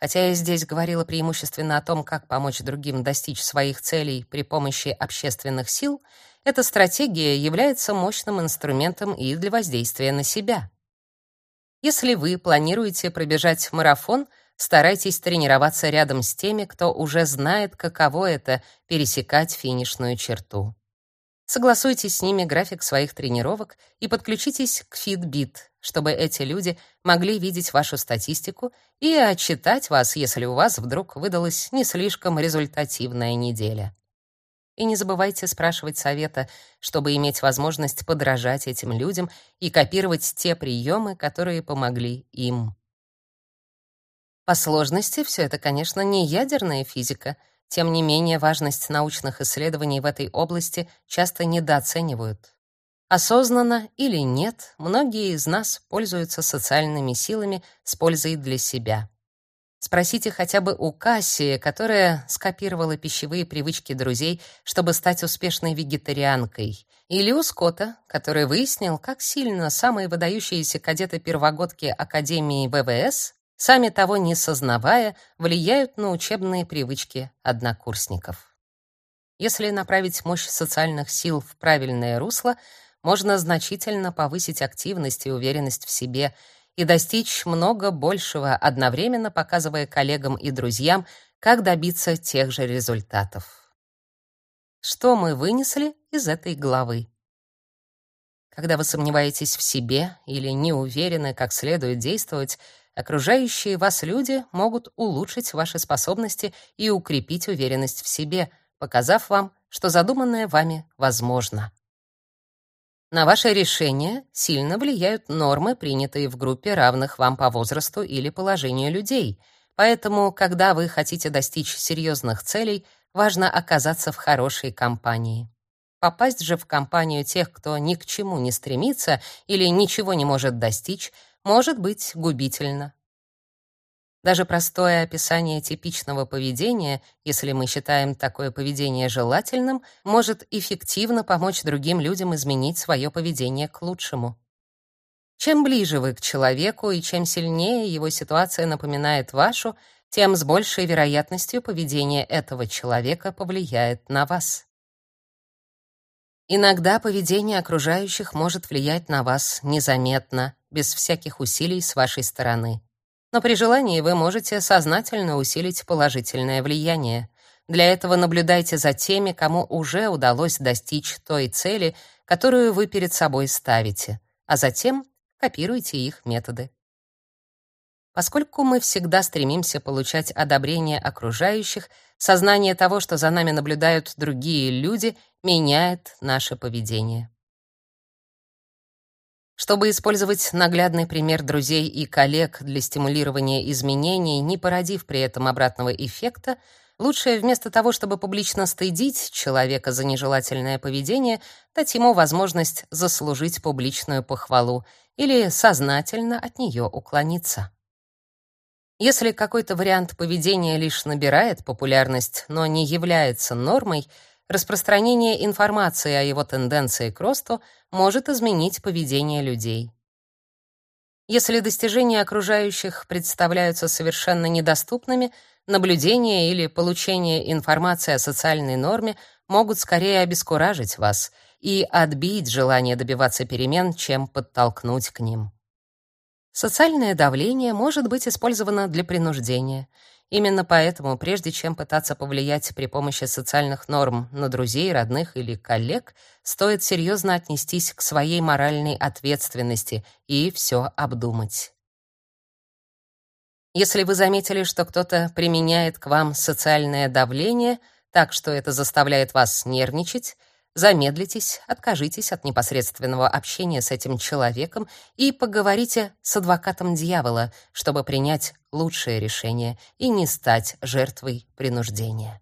Хотя я здесь говорила преимущественно о том, как помочь другим достичь своих целей при помощи общественных сил, эта стратегия является мощным инструментом и для воздействия на себя. Если вы планируете пробежать марафон, старайтесь тренироваться рядом с теми, кто уже знает, каково это пересекать финишную черту. Согласуйте с ними график своих тренировок и подключитесь к Fitbit, чтобы эти люди могли видеть вашу статистику и отчитать вас, если у вас вдруг выдалась не слишком результативная неделя. И не забывайте спрашивать совета, чтобы иметь возможность подражать этим людям и копировать те приемы, которые помогли им. По сложности все это, конечно, не ядерная физика. Тем не менее, важность научных исследований в этой области часто недооценивают. Осознанно или нет, многие из нас пользуются социальными силами с пользой для себя. Спросите хотя бы у Кассии, которая скопировала пищевые привычки друзей, чтобы стать успешной вегетарианкой, Или у Скотта, который выяснил, как сильно самые выдающиеся кадеты-первогодки Академии ВВС, сами того не сознавая, влияют на учебные привычки однокурсников. Если направить мощь социальных сил в правильное русло, можно значительно повысить активность и уверенность в себе и достичь много большего, одновременно показывая коллегам и друзьям, как добиться тех же результатов. Что мы вынесли из этой главы? Когда вы сомневаетесь в себе или не уверены, как следует действовать, окружающие вас люди могут улучшить ваши способности и укрепить уверенность в себе, показав вам, что задуманное вами возможно. На ваше решение сильно влияют нормы, принятые в группе равных вам по возрасту или положению людей. Поэтому, когда вы хотите достичь серьезных целей, важно оказаться в хорошей компании. Попасть же в компанию тех, кто ни к чему не стремится или ничего не может достичь, может быть губительно. Даже простое описание типичного поведения, если мы считаем такое поведение желательным, может эффективно помочь другим людям изменить свое поведение к лучшему. Чем ближе вы к человеку и чем сильнее его ситуация напоминает вашу, тем с большей вероятностью поведение этого человека повлияет на вас. Иногда поведение окружающих может влиять на вас незаметно, без всяких усилий с вашей стороны. Но при желании вы можете сознательно усилить положительное влияние. Для этого наблюдайте за теми, кому уже удалось достичь той цели, которую вы перед собой ставите, а затем копируйте их методы. Поскольку мы всегда стремимся получать одобрение окружающих, сознание того, что за нами наблюдают другие люди, меняет наше поведение. Чтобы использовать наглядный пример друзей и коллег для стимулирования изменений, не породив при этом обратного эффекта, лучше вместо того, чтобы публично стыдить человека за нежелательное поведение, дать ему возможность заслужить публичную похвалу или сознательно от нее уклониться. Если какой-то вариант поведения лишь набирает популярность, но не является нормой, распространение информации о его тенденции к росту может изменить поведение людей. Если достижения окружающих представляются совершенно недоступными, наблюдение или получение информации о социальной норме могут скорее обескуражить вас и отбить желание добиваться перемен, чем подтолкнуть к ним. Социальное давление может быть использовано для принуждения. Именно поэтому, прежде чем пытаться повлиять при помощи социальных норм на друзей, родных или коллег, стоит серьезно отнестись к своей моральной ответственности и все обдумать. Если вы заметили, что кто-то применяет к вам социальное давление, так что это заставляет вас нервничать, Замедлитесь, откажитесь от непосредственного общения с этим человеком и поговорите с адвокатом дьявола, чтобы принять лучшее решение и не стать жертвой принуждения.